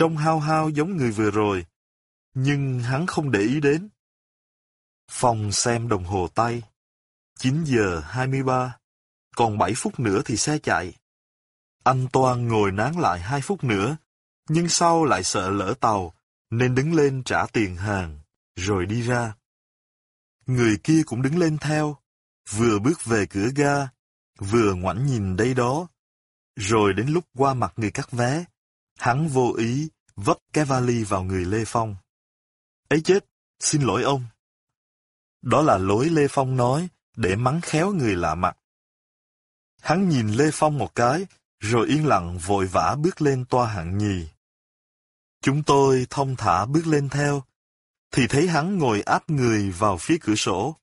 trông hao hao giống người vừa rồi, nhưng hắn không để ý đến. Phòng xem đồng hồ tay. 9 giờ 23, còn 7 phút nữa thì xe chạy. Anh Toan ngồi nán lại 2 phút nữa, nhưng sau lại sợ lỡ tàu, nên đứng lên trả tiền hàng, rồi đi ra. Người kia cũng đứng lên theo, vừa bước về cửa ga, vừa ngoảnh nhìn đây đó. Rồi đến lúc qua mặt người cắt vé, hắn vô ý vấp cái vali vào người Lê Phong. Ấy chết, xin lỗi ông. Đó là lối Lê Phong nói để mắng khéo người lạ mặt. Hắn nhìn Lê Phong một cái, rồi yên lặng vội vã bước lên toa hạng nhì. Chúng tôi thông thả bước lên theo, thì thấy hắn ngồi áp người vào phía cửa sổ.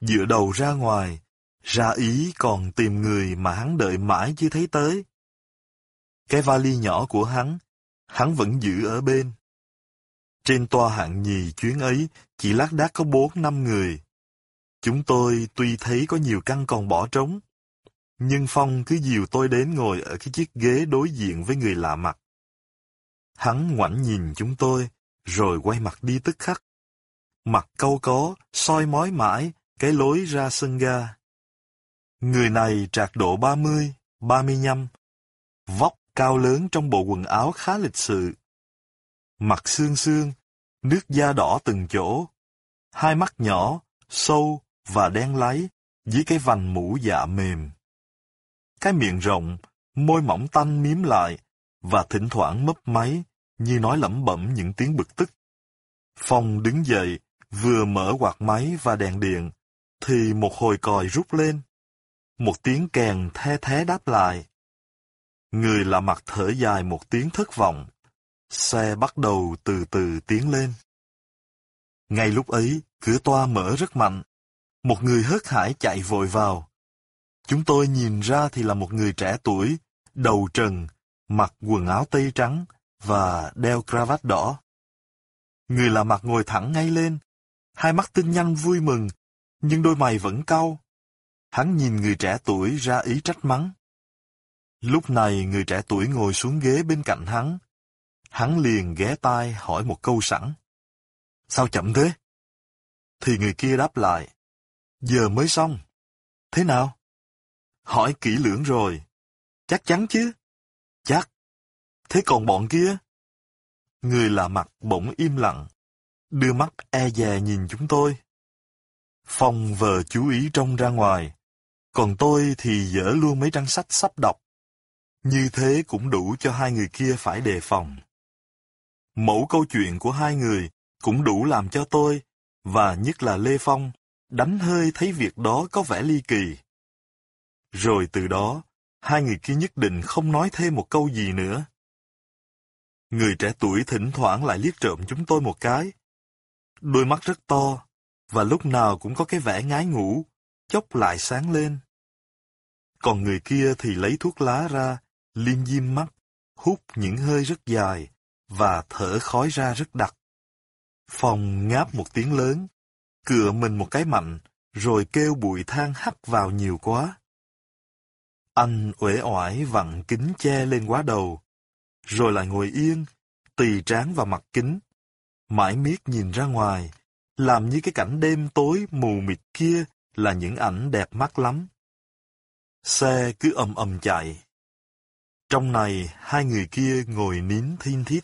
Dựa đầu ra ngoài, ra ý còn tìm người mà hắn đợi mãi chưa thấy tới. Cái vali nhỏ của hắn, hắn vẫn giữ ở bên. Trên toa hạng nhì chuyến ấy, chỉ lác đác có bốn năm người. Chúng tôi tuy thấy có nhiều căn còn bỏ trống, nhưng Phong cứ dìu tôi đến ngồi ở cái chiếc ghế đối diện với người lạ mặt. Hắn ngoảnh nhìn chúng tôi, rồi quay mặt đi tức khắc. Mặt câu có, soi mói mãi, cái lối ra sân ga. Người này trạc độ 30, 35, vóc cao lớn trong bộ quần áo khá lịch sự. Mặt xương xương, nước da đỏ từng chỗ, hai mắt nhỏ, sâu và đen láy dưới cái vành mũ dạ mềm. Cái miệng rộng, môi mỏng tanh miếm lại và thỉnh thoảng mấp máy như nói lẩm bẩm những tiếng bực tức. Phong đứng dậy, vừa mở quạt máy và đèn điện, thì một hồi còi rút lên. Một tiếng kèn the thế đáp lại. Người lạ mặt thở dài một tiếng thất vọng. Xe bắt đầu từ từ tiến lên. Ngay lúc ấy, cửa toa mở rất mạnh. Một người hớt hải chạy vội vào. Chúng tôi nhìn ra thì là một người trẻ tuổi, đầu trần, mặc quần áo tây trắng và đeo cravat đỏ. Người lạ mặt ngồi thẳng ngay lên, hai mắt tinh nhanh vui mừng, nhưng đôi mày vẫn cau. Hắn nhìn người trẻ tuổi ra ý trách mắng. Lúc này người trẻ tuổi ngồi xuống ghế bên cạnh hắn. Hắn liền ghé tai hỏi một câu sẵn. Sao chậm thế? Thì người kia đáp lại. Giờ mới xong. Thế nào? Hỏi kỹ lưỡng rồi. Chắc chắn chứ? Chắc. Thế còn bọn kia? Người lạ mặt bỗng im lặng, đưa mắt e dè nhìn chúng tôi. Phong vờ chú ý trông ra ngoài, còn tôi thì dở luôn mấy trang sách sắp đọc. Như thế cũng đủ cho hai người kia phải đề phòng. Mẫu câu chuyện của hai người cũng đủ làm cho tôi, và nhất là Lê Phong, đánh hơi thấy việc đó có vẻ ly kỳ. Rồi từ đó, hai người kia nhất định không nói thêm một câu gì nữa. Người trẻ tuổi thỉnh thoảng lại liếc trộm chúng tôi một cái. Đôi mắt rất to, và lúc nào cũng có cái vẻ ngái ngủ, chốc lại sáng lên. Còn người kia thì lấy thuốc lá ra, liên diêm mắt, hút những hơi rất dài, và thở khói ra rất đặc. Phòng ngáp một tiếng lớn, cựa mình một cái mạnh, rồi kêu bụi than hắt vào nhiều quá. Anh uể oải vặn kính che lên quá đầu, rồi lại ngồi yên, tỳ tráng vào mặt kính, mãi miết nhìn ra ngoài, làm như cái cảnh đêm tối mù mịt kia là những ảnh đẹp mắt lắm. Xe cứ ầm ầm chạy. Trong này, hai người kia ngồi nín thiên thiết.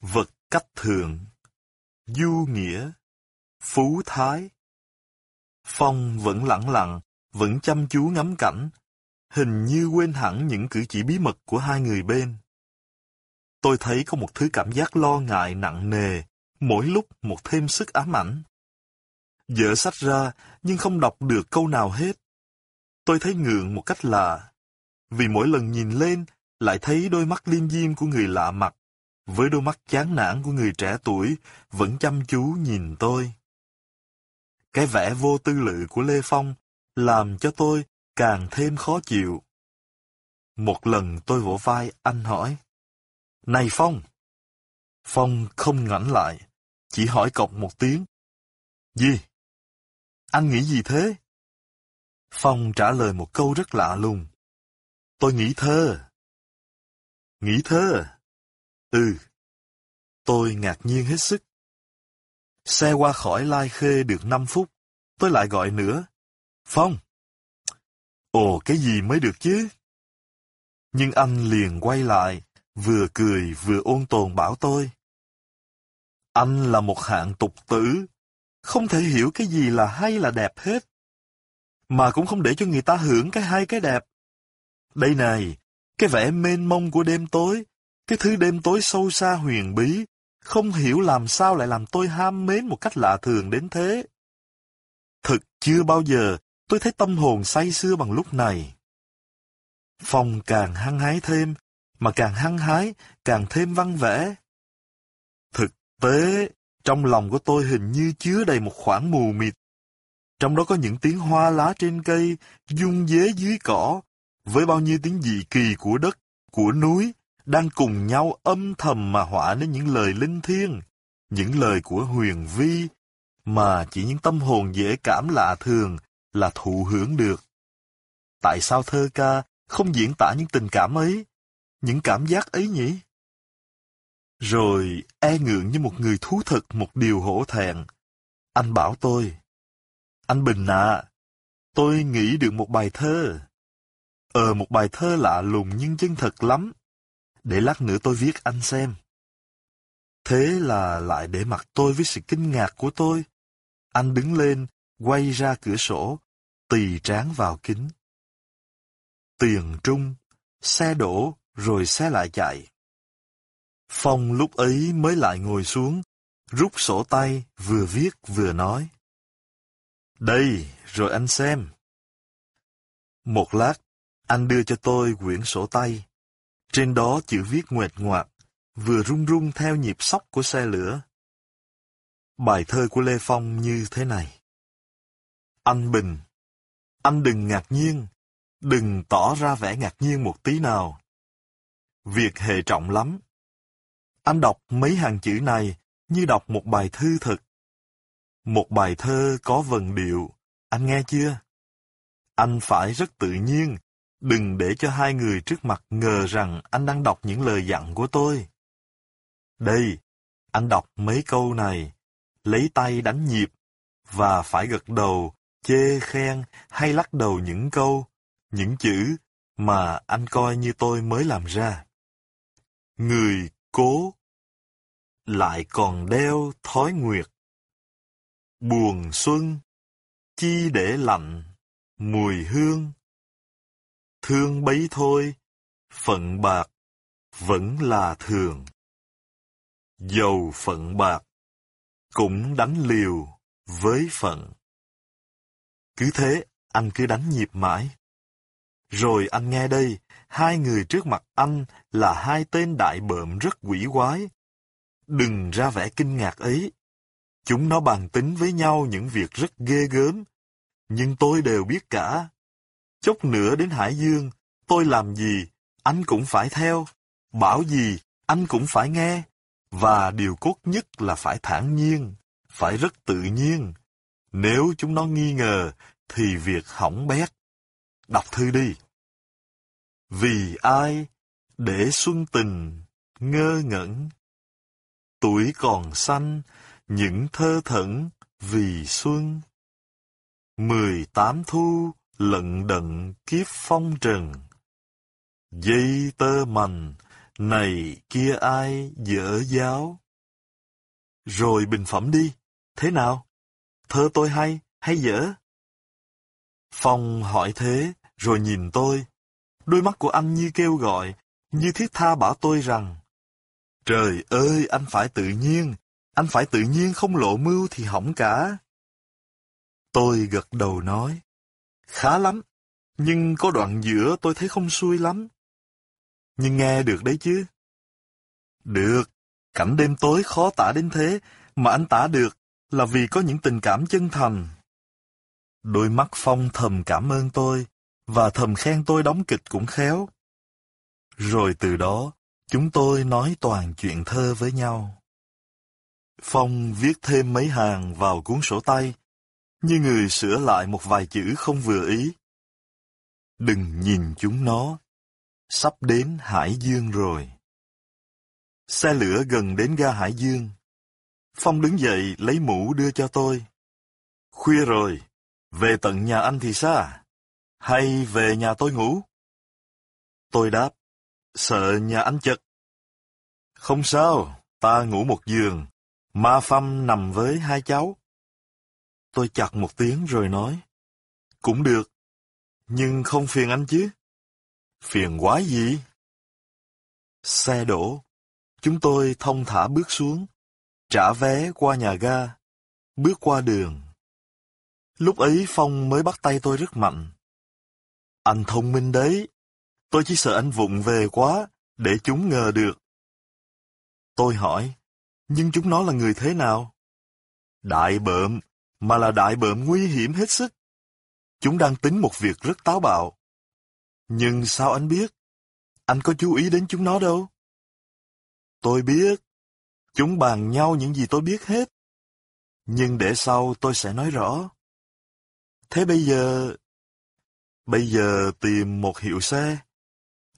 Vật cách thường, du nghĩa, phú thái. Phong vẫn lặng lặng, vẫn chăm chú ngắm cảnh, hình như quên hẳn những cử chỉ bí mật của hai người bên. Tôi thấy có một thứ cảm giác lo ngại nặng nề, mỗi lúc một thêm sức ám ảnh. Dở sách ra, nhưng không đọc được câu nào hết. Tôi thấy ngượng một cách lạ, vì mỗi lần nhìn lên, lại thấy đôi mắt liêm diêm của người lạ mặt, với đôi mắt chán nản của người trẻ tuổi, vẫn chăm chú nhìn tôi. Cái vẻ vô tư lự của Lê Phong làm cho tôi càng thêm khó chịu. Một lần tôi vỗ vai anh hỏi. Này Phong! Phong không ngảnh lại, chỉ hỏi cọc một tiếng. Gì? Anh nghĩ gì thế? Phong trả lời một câu rất lạ lùng. Tôi nghĩ thơ. Nghĩ thơ? Ừ. Tôi ngạc nhiên hết sức. Xe qua khỏi Lai Khê được 5 phút, tôi lại gọi nữa. Phong! Ồ, cái gì mới được chứ? Nhưng anh liền quay lại, vừa cười vừa ôn tồn bảo tôi. Anh là một hạng tục tử, không thể hiểu cái gì là hay là đẹp hết. Mà cũng không để cho người ta hưởng cái hay cái đẹp. Đây này, cái vẻ mênh mông của đêm tối, cái thứ đêm tối sâu xa huyền bí, không hiểu làm sao lại làm tôi ham mến một cách lạ thường đến thế. Thực chưa bao giờ tôi thấy tâm hồn say sưa bằng lúc này. phòng càng hăng hái thêm, mà càng hăng hái, càng thêm văn vẽ Thực tế, trong lòng của tôi hình như chứa đầy một khoảng mù mịt. Trong đó có những tiếng hoa lá trên cây, dung dế dưới cỏ, với bao nhiêu tiếng dị kỳ của đất, của núi, đang cùng nhau âm thầm mà họa nên những lời linh thiêng, những lời của huyền vi, mà chỉ những tâm hồn dễ cảm lạ thường là thụ hưởng được. Tại sao thơ ca không diễn tả những tình cảm ấy, những cảm giác ấy nhỉ? Rồi e ngượng như một người thú thực một điều hổ thẹn. Anh bảo tôi, anh Bình ạ, tôi nghĩ được một bài thơ. Ờ một bài thơ lạ lùng nhưng chân thật lắm. Để lát nữa tôi viết anh xem. Thế là lại để mặt tôi với sự kinh ngạc của tôi. Anh đứng lên, quay ra cửa sổ, tì tráng vào kính. Tiền trung, xe đổ, rồi xe lại chạy. Phong lúc ấy mới lại ngồi xuống, rút sổ tay, vừa viết vừa nói. Đây, rồi anh xem. Một lát, anh đưa cho tôi quyển sổ tay. Trên đó chữ viết nguệt ngoạc, vừa rung rung theo nhịp sóc của xe lửa. Bài thơ của Lê Phong như thế này. Anh Bình, anh đừng ngạc nhiên, đừng tỏ ra vẻ ngạc nhiên một tí nào. Việc hệ trọng lắm. Anh đọc mấy hàng chữ này như đọc một bài thư thực. Một bài thơ có vần điệu, anh nghe chưa? Anh phải rất tự nhiên, đừng để cho hai người trước mặt ngờ rằng anh đang đọc những lời dặn của tôi. Đây, anh đọc mấy câu này, lấy tay đánh nhịp, và phải gật đầu, chê khen hay lắc đầu những câu, những chữ mà anh coi như tôi mới làm ra. Người cố lại còn đeo thói nguyệt. Buồn xuân, chi để lạnh, mùi hương. Thương bấy thôi, phận bạc, vẫn là thường. Dầu phận bạc, cũng đánh liều với phận. Cứ thế, anh cứ đánh nhịp mãi. Rồi anh nghe đây, hai người trước mặt anh là hai tên đại bợm rất quỷ quái. Đừng ra vẻ kinh ngạc ấy. Chúng nó bàn tính với nhau những việc rất ghê gớm. Nhưng tôi đều biết cả. Chốc nữa đến Hải Dương, tôi làm gì, anh cũng phải theo. Bảo gì, anh cũng phải nghe. Và điều cốt nhất là phải thản nhiên, phải rất tự nhiên. Nếu chúng nó nghi ngờ, thì việc hỏng bét. Đọc thư đi. Vì ai để xuân tình ngơ ngẩn? Tuổi còn xanh, những thơ thẩn vì xuân. Mười tám thu lận đận kiếp phong trần. Dây tơ mành, này kia ai dở giáo? Rồi bình phẩm đi, thế nào? Thơ tôi hay, hay dở? Phong hỏi thế, rồi nhìn tôi. Đôi mắt của anh như kêu gọi, như thiết tha bảo tôi rằng, Trời ơi, anh phải tự nhiên, anh phải tự nhiên không lộ mưu thì hỏng cả. Tôi gật đầu nói, khá lắm, nhưng có đoạn giữa tôi thấy không xuôi lắm. Nhưng nghe được đấy chứ? Được, cảnh đêm tối khó tả đến thế, mà anh tả được là vì có những tình cảm chân thành. Đôi mắt Phong thầm cảm ơn tôi, và thầm khen tôi đóng kịch cũng khéo. Rồi từ đó, chúng tôi nói toàn chuyện thơ với nhau. Phong viết thêm mấy hàng vào cuốn sổ tay, như người sửa lại một vài chữ không vừa ý. Đừng nhìn chúng nó, Sắp đến Hải Dương rồi. Xe lửa gần đến ga Hải Dương. Phong đứng dậy lấy mũ đưa cho tôi. Khuya rồi, về tận nhà anh thì sao? Hay về nhà tôi ngủ? Tôi đáp, sợ nhà anh chật. Không sao, ta ngủ một giường, ma phăm nằm với hai cháu. Tôi chặt một tiếng rồi nói, cũng được, nhưng không phiền anh chứ. Phiền quá gì? Xe đổ, chúng tôi thông thả bước xuống, trả vé qua nhà ga, bước qua đường. Lúc ấy Phong mới bắt tay tôi rất mạnh. Anh thông minh đấy, tôi chỉ sợ anh vụng về quá, để chúng ngờ được. Tôi hỏi, nhưng chúng nó là người thế nào? Đại bợm, mà là đại bợm nguy hiểm hết sức. Chúng đang tính một việc rất táo bạo. Nhưng sao anh biết? Anh có chú ý đến chúng nó đâu? Tôi biết. Chúng bàn nhau những gì tôi biết hết. Nhưng để sau tôi sẽ nói rõ. Thế bây giờ... Bây giờ tìm một hiệu xe.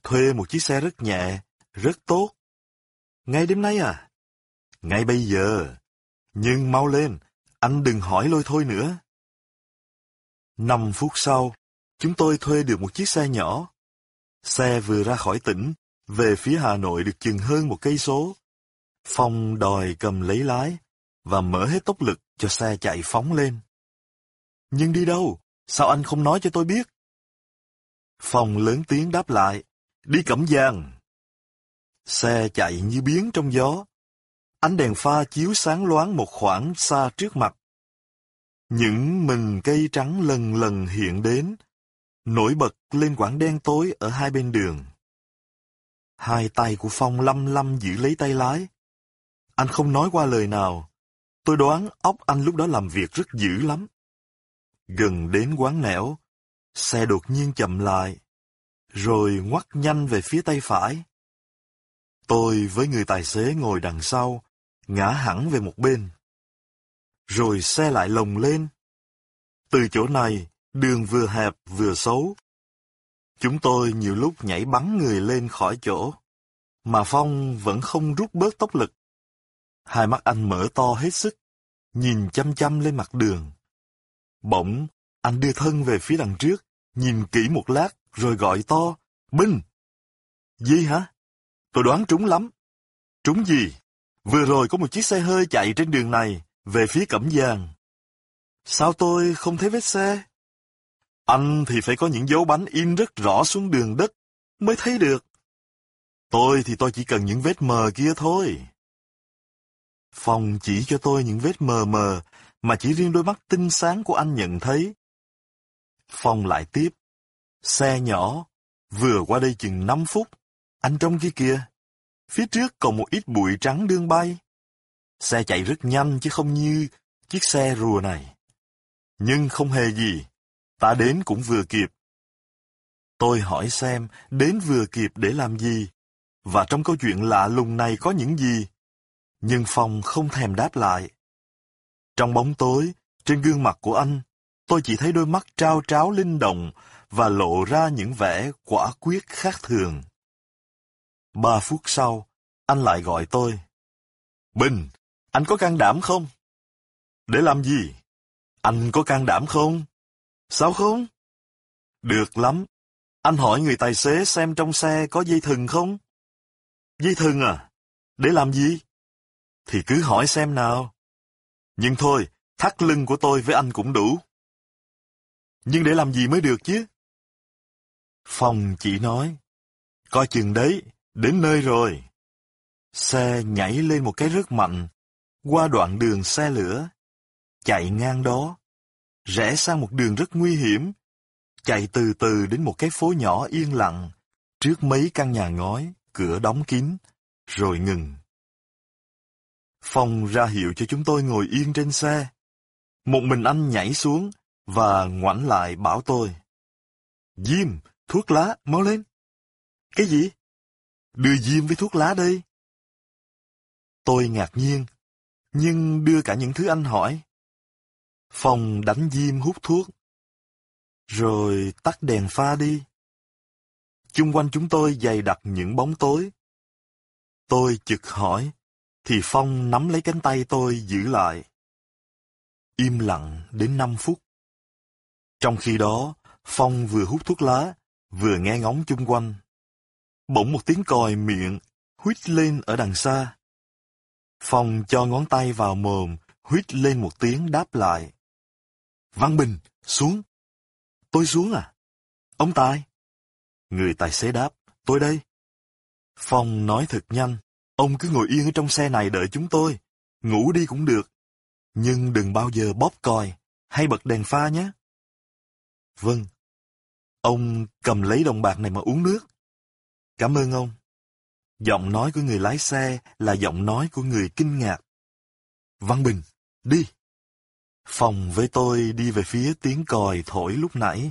Thuê một chiếc xe rất nhẹ, rất tốt. Ngay đêm nay à? Ngay bây giờ. Nhưng mau lên, anh đừng hỏi lôi thôi nữa. Năm phút sau, chúng tôi thuê được một chiếc xe nhỏ. Xe vừa ra khỏi tỉnh, về phía Hà Nội được chừng hơn một cây số. Phong đòi cầm lấy lái và mở hết tốc lực cho xe chạy phóng lên. Nhưng đi đâu? Sao anh không nói cho tôi biết? Phong lớn tiếng đáp lại. Đi cẩm giang. Xe chạy như biến trong gió. Ánh đèn pha chiếu sáng loáng một khoảng xa trước mặt. Những mình cây trắng lần lần hiện đến, nổi bật lên quảng đen tối ở hai bên đường. Hai tay của Phong lăm lăm giữ lấy tay lái. Anh không nói qua lời nào. Tôi đoán óc anh lúc đó làm việc rất dữ lắm. Gần đến quán nẻo, xe đột nhiên chậm lại, rồi ngoắt nhanh về phía tay phải. Tôi với người tài xế ngồi đằng sau, ngã hẳn về một bên. Rồi xe lại lồng lên. Từ chỗ này, đường vừa hẹp vừa xấu. Chúng tôi nhiều lúc nhảy bắn người lên khỏi chỗ, mà Phong vẫn không rút bớt tốc lực. Hai mắt anh mở to hết sức, nhìn chăm chăm lên mặt đường. Bỗng, anh đưa thân về phía đằng trước, nhìn kỹ một lát, rồi gọi to, Binh! Gì hả? Tôi đoán trúng lắm. Trúng gì? Vừa rồi có một chiếc xe hơi chạy trên đường này, về phía Cẩm Giang. Sao tôi không thấy vết xe? Anh thì phải có những dấu bánh in rất rõ xuống đường đất, mới thấy được. Tôi thì tôi chỉ cần những vết mờ kia thôi. Phong chỉ cho tôi những vết mờ mờ, mà chỉ riêng đôi mắt tinh sáng của anh nhận thấy. Phong lại tiếp. Xe nhỏ, vừa qua đây chừng 5 phút, anh trông kia kìa. Phía trước còn một ít bụi trắng đương bay. Xe chạy rất nhanh chứ không như chiếc xe rùa này. Nhưng không hề gì, ta đến cũng vừa kịp. Tôi hỏi xem đến vừa kịp để làm gì, và trong câu chuyện lạ lùng này có những gì. Nhưng Phong không thèm đáp lại. Trong bóng tối, trên gương mặt của anh, tôi chỉ thấy đôi mắt trao tráo linh động và lộ ra những vẻ quả quyết khác thường. Ba phút sau, anh lại gọi tôi. Bình, anh có can đảm không? Để làm gì? Anh có can đảm không? Sao không? Được lắm. Anh hỏi người tài xế xem trong xe có dây thừng không? Dây thừng à? Để làm gì? Thì cứ hỏi xem nào. Nhưng thôi, thắt lưng của tôi với anh cũng đủ. Nhưng để làm gì mới được chứ? Phong chỉ nói, coi chừng đấy, đến nơi rồi. Xe nhảy lên một cái rất mạnh, qua đoạn đường xe lửa, chạy ngang đó, rẽ sang một đường rất nguy hiểm, chạy từ từ đến một cái phố nhỏ yên lặng, trước mấy căn nhà ngói, cửa đóng kín, rồi ngừng. Phong ra hiệu cho chúng tôi ngồi yên trên xe. Một mình anh nhảy xuống và ngoảnh lại bảo tôi. Diêm, thuốc lá, mau lên. Cái gì? Đưa Diêm với thuốc lá đây. Tôi ngạc nhiên, nhưng đưa cả những thứ anh hỏi. Phong đánh Diêm hút thuốc. Rồi tắt đèn pha đi. chung quanh chúng tôi dày đặc những bóng tối. Tôi chực hỏi, thì Phong nắm lấy cánh tay tôi giữ lại. Im lặng đến 5 phút. Trong khi đó, Phong vừa hút thuốc lá, vừa nghe ngóng chung quanh. Bỗng một tiếng còi miệng, huýt lên ở đằng xa. Phong cho ngón tay vào mồm, huýt lên một tiếng đáp lại. Văn Bình, xuống. Tôi xuống à? Ông Tài. Người tài xế đáp, tôi đây. Phong nói thật nhanh, ông cứ ngồi yên ở trong xe này đợi chúng tôi. Ngủ đi cũng được. Nhưng đừng bao giờ bóp còi, hay bật đèn pha nhé. Vâng. Ông cầm lấy đồng bạc này mà uống nước. Cảm ơn ông. Giọng nói của người lái xe là giọng nói của người kinh ngạc. Văn Bình, đi. Phòng với tôi đi về phía tiếng còi thổi lúc nãy.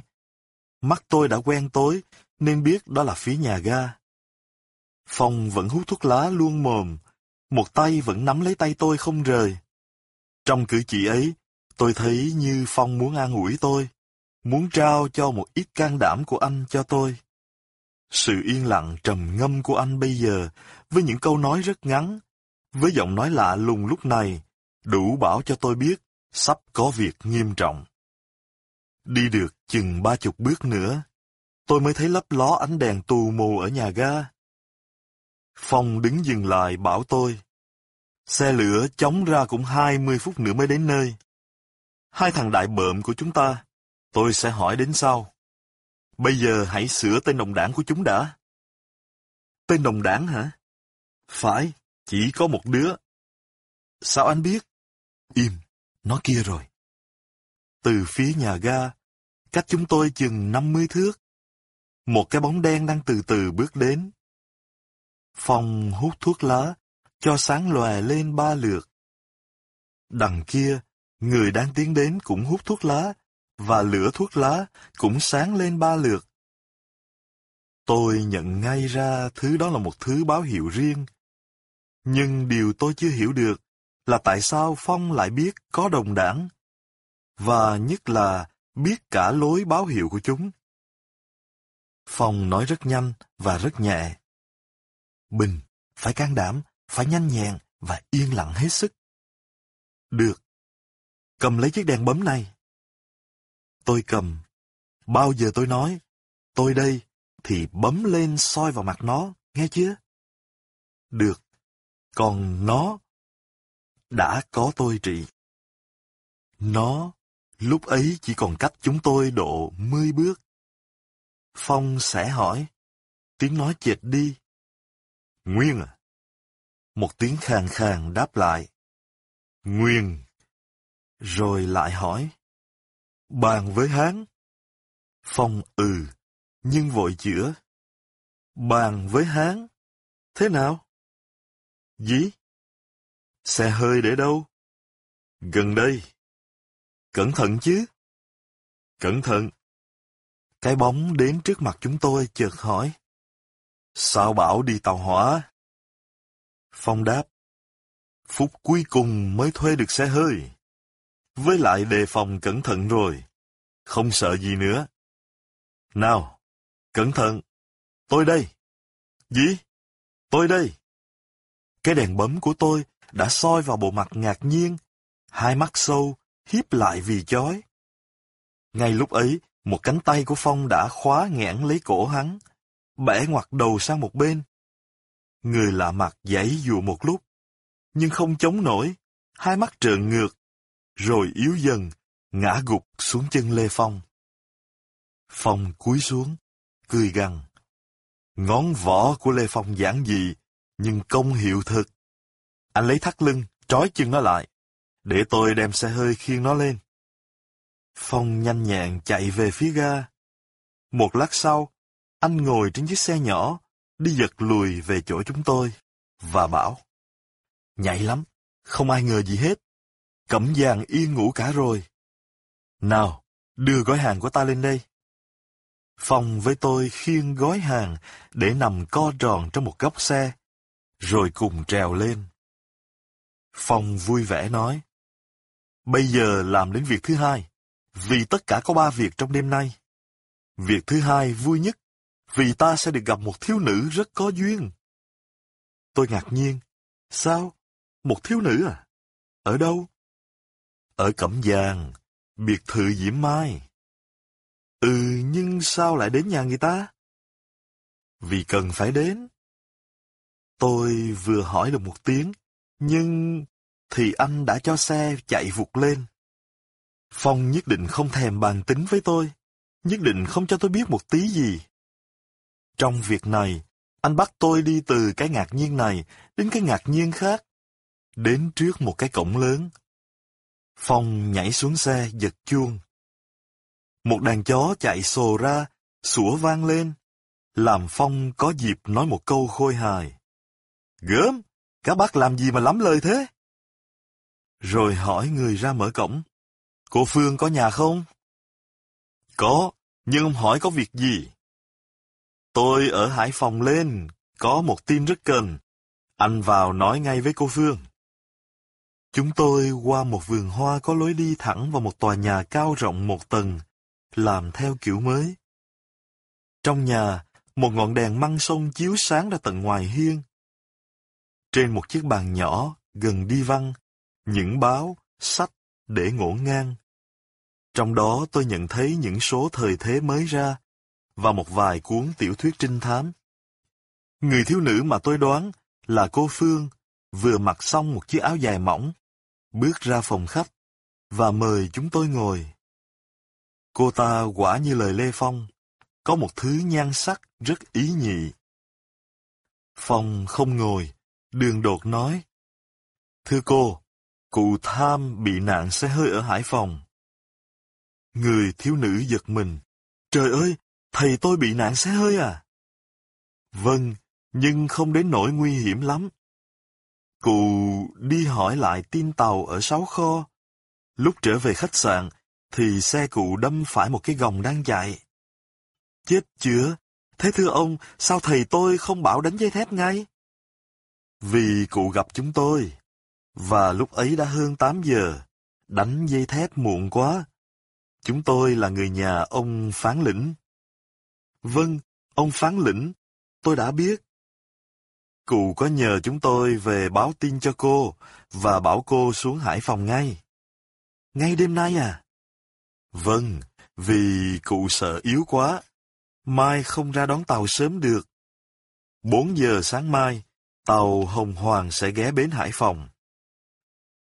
Mắt tôi đã quen tối, nên biết đó là phía nhà ga. Phong vẫn hút thuốc lá luôn mồm, một tay vẫn nắm lấy tay tôi không rời. Trong cử chỉ ấy, tôi thấy như Phong muốn an ủi tôi, muốn trao cho một ít can đảm của anh cho tôi. Sự yên lặng trầm ngâm của anh bây giờ, với những câu nói rất ngắn, với giọng nói lạ lùng lúc này, đủ bảo cho tôi biết sắp có việc nghiêm trọng. Đi được chừng ba chục bước nữa, tôi mới thấy lấp ló ánh đèn tù mù ở nhà ga. Phong đứng dừng lại bảo tôi, xe lửa chóng ra cũng hai mươi phút nữa mới đến nơi. Hai thằng đại bợm của chúng ta, tôi sẽ hỏi đến sau. Bây giờ hãy sửa tên đồng đảng của chúng đã. Tên đồng đảng hả? Phải, chỉ có một đứa. Sao anh biết? Im, nó kia rồi. Từ phía nhà ga, cách chúng tôi chừng 50 thước. Một cái bóng đen đang từ từ bước đến. Phong hút thuốc lá, cho sáng lòe lên ba lượt. Đằng kia, người đang tiến đến cũng hút thuốc lá, và lửa thuốc lá cũng sáng lên ba lượt. Tôi nhận ngay ra thứ đó là một thứ báo hiệu riêng. Nhưng điều tôi chưa hiểu được là tại sao Phong lại biết có đồng đảng, và nhất là biết cả lối báo hiệu của chúng. Phong nói rất nhanh và rất nhẹ. Bình, phải can đảm, phải nhanh nhẹn và yên lặng hết sức. Được. Cầm lấy chiếc đèn bấm này. Tôi cầm. Bao giờ tôi nói, tôi đây, thì bấm lên soi vào mặt nó, nghe chưa? Được. Còn nó đã có tôi trị. Nó, lúc ấy chỉ còn cách chúng tôi độ mươi bước. Phong sẽ hỏi, tiếng nói chệt đi. Nguyên à? Một tiếng khàn khàn đáp lại. Nguyên. Rồi lại hỏi. Bàn với Hán. Phong ừ, nhưng vội chữa. Bàn với Hán. Thế nào? Gì? Xe hơi để đâu? Gần đây. Cẩn thận chứ. Cẩn thận. Cái bóng đến trước mặt chúng tôi chợt hỏi. Sao bảo đi tàu hỏa? Phong đáp. Phút cuối cùng mới thuê được xe hơi. Với lại đề phòng cẩn thận rồi. Không sợ gì nữa. Nào, cẩn thận. Tôi đây. Gì? Tôi đây. Cái đèn bấm của tôi đã soi vào bộ mặt ngạc nhiên, hai mắt sâu, hiếp lại vì chói. Ngay lúc ấy, một cánh tay của Phong đã khóa nghẽn lấy cổ hắn, bẻ ngoặt đầu sang một bên. Người lạ mặt giãy dụa một lúc, nhưng không chống nổi, hai mắt trợn ngược, rồi yếu dần, ngã gục xuống chân Lê Phong. Phong cúi xuống, cười gằn. Ngón vỏ của Lê Phong giản dị, nhưng công hiệu thực. Anh lấy thắt lưng, trói chân nó lại, để tôi đem xe hơi khiêng nó lên. Phong nhanh nhẹn chạy về phía ga. Một lát sau, anh ngồi trên chiếc xe nhỏ, đi giật lùi về chỗ chúng tôi, và bảo. Nhạy lắm, không ai ngờ gì hết. Cẩm vàng yên ngủ cả rồi. Nào, đưa gói hàng của ta lên đây. Phong với tôi khiêng gói hàng để nằm co tròn trong một góc xe, rồi cùng trèo lên. Phong vui vẻ nói, Bây giờ làm đến việc thứ hai, vì tất cả có ba việc trong đêm nay. Việc thứ hai vui nhất vì ta sẽ được gặp một thiếu nữ rất có duyên. Tôi ngạc nhiên. Sao? Một thiếu nữ à? Ở đâu? Ở Cẩm giang biệt thự Diễm Mai. Ừ, nhưng sao lại đến nhà người ta? Vì cần phải đến. Tôi vừa hỏi được một tiếng, nhưng thì anh đã cho xe chạy vụt lên. Phong nhất định không thèm bàn tính với tôi, nhất định không cho tôi biết một tí gì. Trong việc này, anh bắt tôi đi từ cái ngạc nhiên này đến cái ngạc nhiên khác, đến trước một cái cổng lớn. Phong nhảy xuống xe giật chuông. Một đàn chó chạy sồ ra, sủa vang lên, làm Phong có dịp nói một câu khôi hài. Gớm, các bác làm gì mà lắm lời thế? Rồi hỏi người ra mở cổng. Cô Phương có nhà không? Có, nhưng ông hỏi có việc gì? Tôi ở Hải Phòng lên, có một tin rất cần. Anh vào nói ngay với cô Phương. Chúng tôi qua một vườn hoa có lối đi thẳng vào một tòa nhà cao rộng một tầng, làm theo kiểu mới. Trong nhà, một ngọn đèn măng sông chiếu sáng ra tận ngoài hiên. Trên một chiếc bàn nhỏ, gần đi văn, những báo, sách để ngổn ngang. Trong đó tôi nhận thấy những số thời thế mới ra và một vài cuốn tiểu thuyết trinh thám. Người thiếu nữ mà tôi đoán là cô Phương vừa mặc xong một chiếc áo dài mỏng, bước ra phòng khách và mời chúng tôi ngồi. Cô ta quả như lời Lê Phong, có một thứ nhan sắc rất ý nhị. Phong không ngồi, đường đột nói. Thưa cô, cụ tham bị nạn xe hơi ở Hải Phòng. Người thiếu nữ giật mình. Trời ơi, thầy tôi bị nạn xe hơi à? Vâng, nhưng không đến nỗi nguy hiểm lắm. Cụ đi hỏi lại tin tàu ở Sáu Kho. Lúc trở về khách sạn, thì xe cụ đâm phải một cái gồng đang chạy. Chết chưa? Thế thưa ông, sao thầy tôi không bảo đánh dây thép ngay? Vì cụ gặp chúng tôi, và lúc ấy đã hơn 8 giờ, đánh dây thép muộn quá. Chúng tôi là người nhà ông Phán Lĩnh. Vâng, ông Phán Lĩnh, tôi đã biết. Cụ có nhờ chúng tôi về báo tin cho cô và bảo cô xuống Hải Phòng ngay. Ngay đêm nay à? Vâng, vì cụ sợ yếu quá. Mai không ra đón tàu sớm được. Bốn giờ sáng mai, tàu Hồng Hoàng sẽ ghé bến Hải Phòng.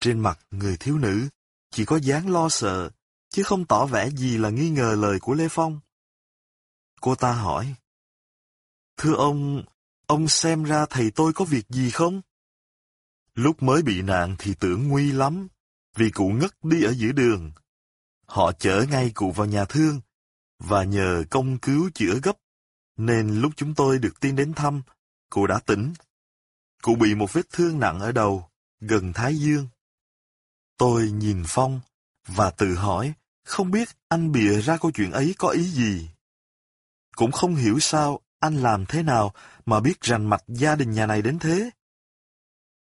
Trên mặt người thiếu nữ chỉ có dáng lo sợ, chứ không tỏ vẻ gì là nghi ngờ lời của Lê Phong. Cô ta hỏi, Thưa ông, ông xem ra thầy tôi có việc gì không? Lúc mới bị nạn thì tưởng nguy lắm, vì cụ ngất đi ở giữa đường. Họ chở ngay cụ vào nhà thương, và nhờ công cứu chữa gấp, nên lúc chúng tôi được tin đến thăm, cụ đã tỉnh. Cụ bị một vết thương nặng ở đầu, gần thái dương. Tôi nhìn Phong, và tự hỏi, không biết anh bịa ra câu chuyện ấy có ý gì. Cũng không hiểu sao anh làm thế nào mà biết rành mạch gia đình nhà này đến thế.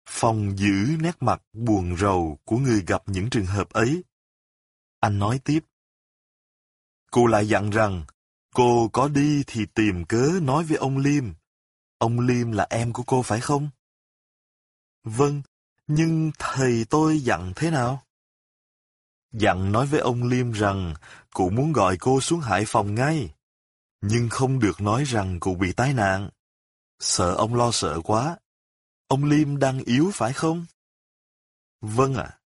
Phong giữ nét mặt buồn rầu của người gặp những trường hợp ấy. Anh nói tiếp. Cô lại dặn rằng, cô có đi thì tìm cớ nói với ông Liêm. Ông Liêm là em của cô phải không? Vâng, nhưng thầy tôi dặn thế nào? Dặn nói với ông Liêm rằng cụ muốn gọi cô xuống Hải Phòng ngay, nhưng không được nói rằng cụ bị tai nạn. Sợ ông lo sợ quá. Ông Liêm đang yếu phải không? Vâng ạ.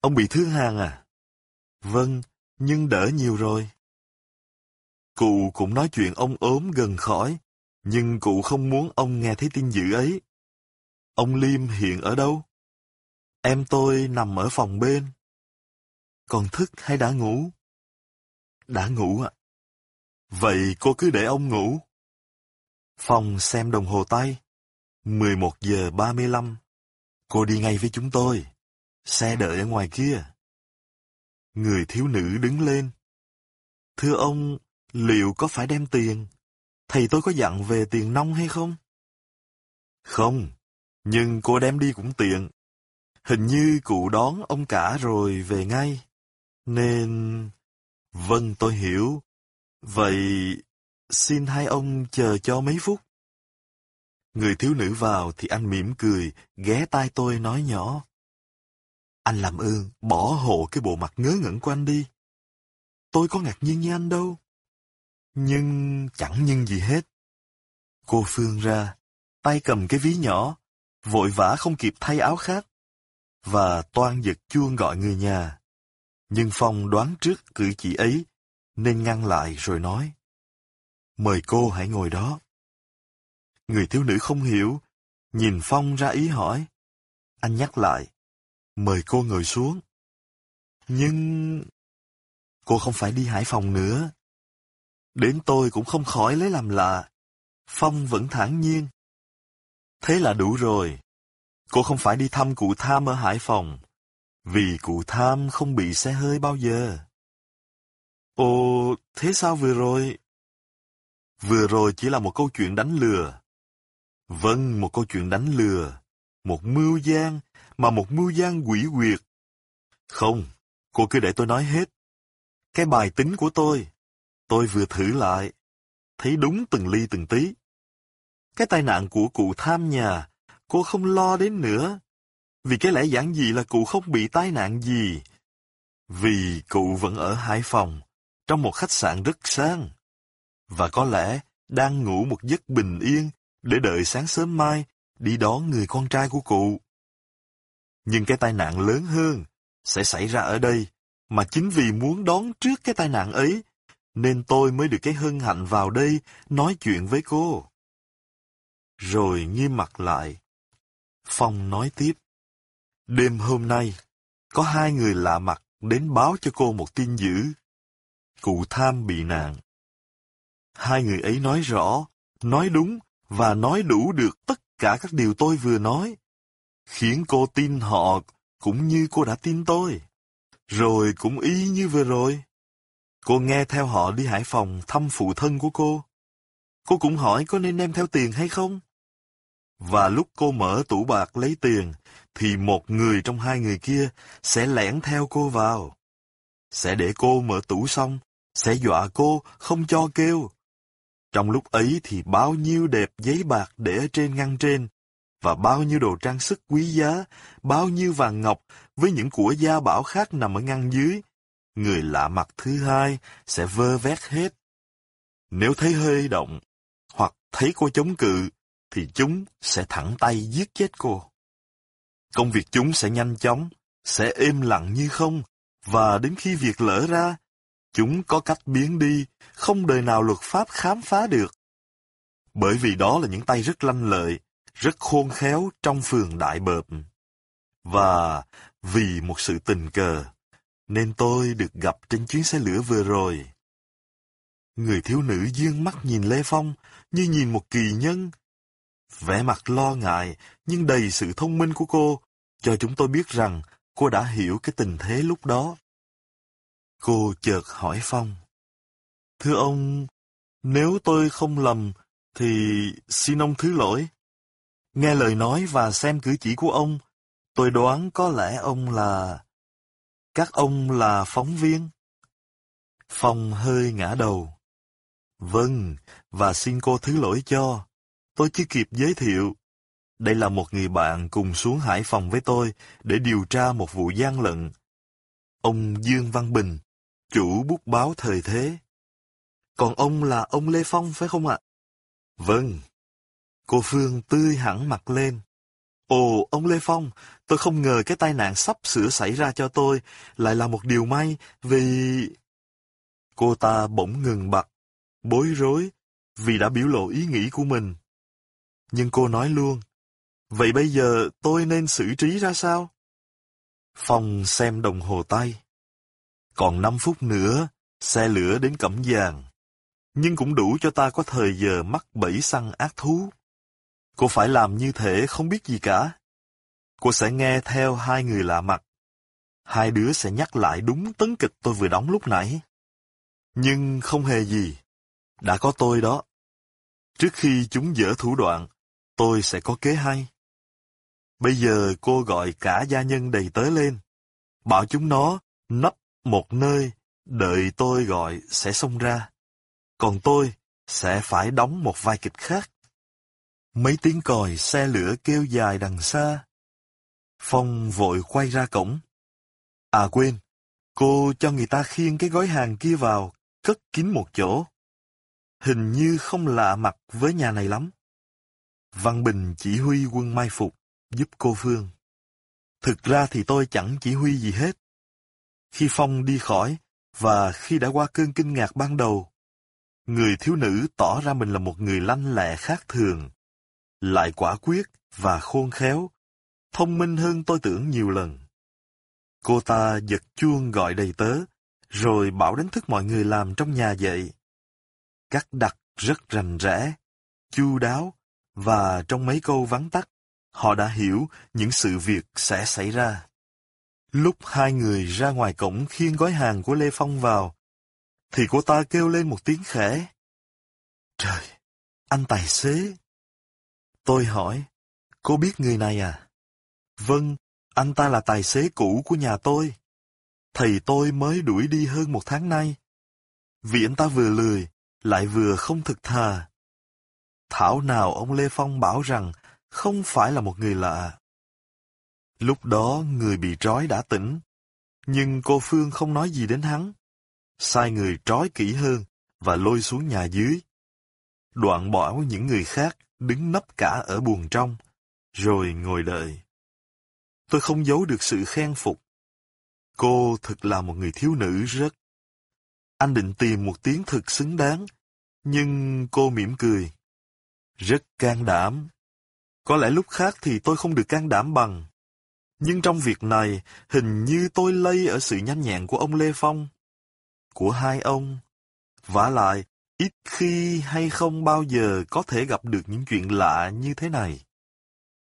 Ông bị thương hàng à? Vâng, nhưng đỡ nhiều rồi. Cụ cũng nói chuyện ông ốm gần khỏi, nhưng cụ không muốn ông nghe thấy tin dữ ấy. Ông Liêm hiện ở đâu? Em tôi nằm ở phòng bên. Còn thức hay đã ngủ? Đã ngủ ạ. Vậy cô cứ để ông ngủ. Phong xem đồng hồ tay. 11 giờ 35. Cô đi ngay với chúng tôi. Xe đợi ở ngoài kia. Người thiếu nữ đứng lên. Thưa ông, liệu có phải đem tiền? Thầy tôi có dặn về tiền nông hay không? Không, nhưng cô đem đi cũng tiện. Hình như cụ đón ông cả rồi về ngay. Nên... Vâng, tôi hiểu. Vậy... xin hai ông chờ cho mấy phút. Người thiếu nữ vào thì anh mỉm cười, ghé tai tôi nói nhỏ. Anh làm ơn, bỏ hộ cái bộ mặt ngớ ngẩn của anh đi. Tôi có ngạc nhiên như anh đâu. Nhưng chẳng nhưng gì hết. Cô Phương ra, tay cầm cái ví nhỏ, vội vã không kịp thay áo khác, và toan giật chuông gọi người nhà. Nhưng Phong đoán trước cử chỉ ấy, nên ngăn lại rồi nói. Mời cô hãy ngồi đó. Người thiếu nữ không hiểu, nhìn Phong ra ý hỏi. Anh nhắc lại, mời cô ngồi xuống. Nhưng... Cô không phải đi Hải Phòng nữa. Đến tôi cũng không khỏi lấy làm lạ. Phong vẫn thản nhiên. Thế là đủ rồi. Cô không phải đi thăm cụ Tham ở Hải Phòng. Vì cụ Tham không bị xe hơi bao giờ. Ồ, thế sao vừa rồi? Vừa rồi chỉ là một câu chuyện đánh lừa. Vâng, một câu chuyện đánh lừa. Một mưu gian, mà một mưu gian quỷ quyệt. Không, cô cứ để tôi nói hết. Cái bài tính của tôi, tôi vừa thử lại, thấy đúng từng ly từng tí. Cái tai nạn của cụ tham nhà, cô không lo đến nữa. Vì cái lẽ giản dị là cụ không bị tai nạn gì. Vì cụ vẫn ở Hải Phòng, trong một khách sạn rất sang. Và có lẽ đang ngủ một giấc bình yên để đợi sáng sớm mai đi đón người con trai của cụ. Nhưng cái tai nạn lớn hơn sẽ xảy ra ở đây, mà chính vì muốn đón trước cái tai nạn ấy, nên tôi mới được cái hân hạnh vào đây nói chuyện với cô. Rồi nghiêm mặt lại. Phong nói tiếp. Đêm hôm nay, có hai người lạ mặt đến báo cho cô một tin dữ. Cụ tham bị nạn. Hai người ấy nói rõ, nói đúng và nói đủ được tất cả các điều tôi vừa nói, khiến cô tin họ cũng như cô đã tin tôi. Rồi cũng y như vừa rồi. Cô nghe theo họ đi Hải Phòng thăm phụ thân của cô. Cô cũng hỏi có nên đem theo tiền hay không? Và lúc cô mở tủ bạc lấy tiền, thì một người trong hai người kia sẽ lẻn theo cô vào. Sẽ để cô mở tủ xong, sẽ dọa cô không cho kêu, trong lúc ấy thì bao nhiêu đẹp giấy bạc để trên ngăn trên, và bao nhiêu đồ trang sức quý giá, bao nhiêu vàng ngọc với những của gia bảo khác nằm ở ngăn dưới. Người lạ mặt thứ hai sẽ vơ vét hết. Nếu thấy hơi động, hoặc thấy cô chống cự, thì chúng sẽ thẳng tay giết chết cô. Công việc chúng sẽ nhanh chóng, sẽ êm lặng như không, và đến khi việc lỡ ra, Chúng có cách biến đi, không đời nào luật pháp khám phá được. Bởi vì đó là những tay rất lanh lợi, rất khôn khéo trong phường đại bợp. Và vì một sự tình cờ, nên tôi được gặp trên chuyến xe lửa vừa rồi. Người thiếu nữ dương mắt nhìn Lê Phong như nhìn một kỳ nhân. Vẻ mặt lo ngại nhưng đầy sự thông minh của cô cho chúng tôi biết rằng cô đã hiểu cái tình thế lúc đó. Cô chợt hỏi Phong. Thưa ông, nếu tôi không lầm, thì xin ông thứ lỗi. Nghe lời nói và xem cử chỉ của ông, tôi đoán có lẽ ông là... Các ông là phóng viên. Phong hơi ngã đầu. Vâng, và xin cô thứ lỗi cho. Tôi chưa kịp giới thiệu. Đây là một người bạn cùng xuống Hải Phòng với tôi để điều tra một vụ gian lận. Ông Dương Văn Bình, chủ bút báo thời thế. Còn ông là ông Lê Phong phải không ạ? Vâng. Cô Phương tươi hẳn mặt lên. Ồ, ông Lê Phong, tôi không ngờ cái tai nạn sắp sửa xảy ra cho tôi lại là một điều may vì... Cô ta bỗng ngừng bặt, bối rối vì đã biểu lộ ý nghĩ của mình. Nhưng cô nói luôn, vậy bây giờ tôi nên xử trí ra sao? Phong xem đồng hồ tay. Còn 5 phút nữa, xe lửa đến Cẩm Giàng. Nhưng cũng đủ cho ta có thời giờ mắc bẫy săn ác thú. Cô phải làm như thể không biết gì cả. Cô sẽ nghe theo hai người lạ mặt. Hai đứa sẽ nhắc lại đúng tấn kịch tôi vừa đóng lúc nãy. Nhưng không hề gì. Đã có tôi đó. Trước khi chúng dở thủ đoạn, tôi sẽ có kế hay. Bây giờ cô gọi cả gia nhân đầy tới lên. Bảo chúng nó nấp một nơi, đợi tôi gọi sẽ xông ra. Còn tôi sẽ phải đóng một vai kịch khác. Mấy tiếng còi xe lửa kêu dài đằng xa. Phong vội quay ra cổng. À quên, cô cho người ta khiêng cái gói hàng kia vào, cất kín một chỗ. Hình như không lạ mặt với nhà này lắm. Văn Bình chỉ huy quân mai phục, giúp cô Phương. Thực ra thì tôi chẳng chỉ huy gì hết. Khi Phong đi khỏi, và khi đã qua cơn kinh ngạc ban đầu, người thiếu nữ tỏ ra mình là một người lanh lẹ khác thường, lại quả quyết và khôn khéo, thông minh hơn tôi tưởng nhiều lần. Cô ta giật chuông gọi đầy tớ, rồi bảo đánh thức mọi người làm trong nhà dậy. Cắt đặt rất rành rẽ, chu đáo, và trong mấy câu vắn tắt, họ đã hiểu những sự việc sẽ xảy ra. Lúc hai người ra ngoài cổng khiêng gói hàng của Lê Phong vào, thì cô ta kêu lên một tiếng khẽ. Trời, anh tài xế. Tôi hỏi, cô biết người này à? Vâng, anh ta là tài xế cũ của nhà tôi. Thầy tôi mới đuổi đi hơn một tháng nay. Vì anh ta vừa lười, lại vừa không thực thà. Thảo nào ông Lê Phong bảo rằng không phải là một người lạ. Lúc đó người bị trói đã tỉnh, nhưng cô Phương không nói gì đến hắn. Sai người trói kỹ hơn và lôi xuống nhà dưới. Đoạn bỏ những người khác đứng nấp cả ở buồng trong, rồi ngồi đợi. Tôi không giấu được sự khen phục. Cô thực là một người thiếu nữ rất. Anh định tìm một tiếng thực xứng đáng, nhưng cô mỉm cười. Rất can đảm. Có lẽ lúc khác thì tôi không được can đảm bằng. Nhưng trong việc này, hình như tôi lây ở sự nhanh nhẹn của ông Lê Phong. Của hai ông. vả lại, ít khi hay không bao giờ có thể gặp được những chuyện lạ như thế này.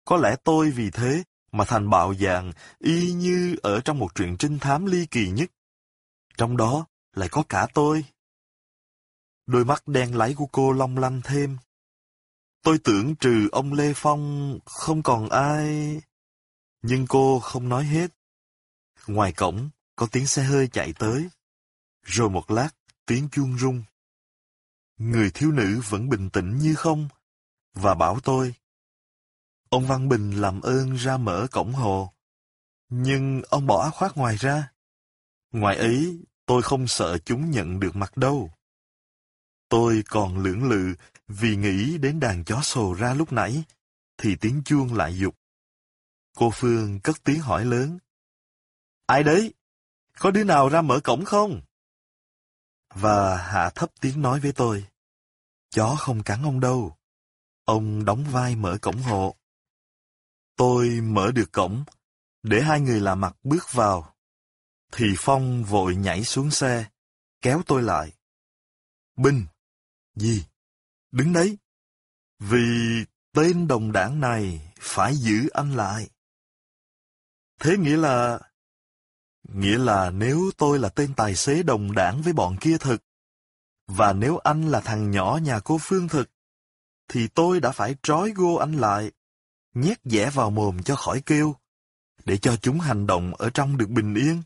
Có lẽ tôi vì thế mà thành bạo dạng y như ở trong một truyện trinh thám ly kỳ nhất. Trong đó lại có cả tôi. Đôi mắt đen láy của cô long lanh thêm. Tôi tưởng trừ ông Lê Phong không còn ai... Nhưng cô không nói hết. Ngoài cổng, có tiếng xe hơi chạy tới. Rồi một lát, tiếng chuông rung. Người thiếu nữ vẫn bình tĩnh như không, và bảo tôi. Ông Văn Bình làm ơn ra mở cổng hồ. Nhưng ông bỏ áo khoác ngoài ra. Ngoài ấy, tôi không sợ chúng nhận được mặt đâu. Tôi còn lưỡng lự vì nghĩ đến đàn chó sồ ra lúc nãy, thì tiếng chuông lại dục. Cô Phương cất tiếng hỏi lớn. Ai đấy? Có đứa nào ra mở cổng không? Và hạ thấp tiếng nói với tôi. Chó không cắn ông đâu. Ông đóng vai mở cổng hộ. Tôi mở được cổng, để hai người lạ mặt bước vào. Thì Phong vội nhảy xuống xe, kéo tôi lại. Binh! Gì? Đứng đấy! Vì tên đồng đảng này phải giữ anh lại. Thế nghĩa là... Nghĩa là nếu tôi là tên tài xế đồng đảng với bọn kia thực, và nếu anh là thằng nhỏ nhà cô Phương thực, thì tôi đã phải trói gô anh lại, nhét dẻ vào mồm cho khỏi kêu, để cho chúng hành động ở trong được bình yên.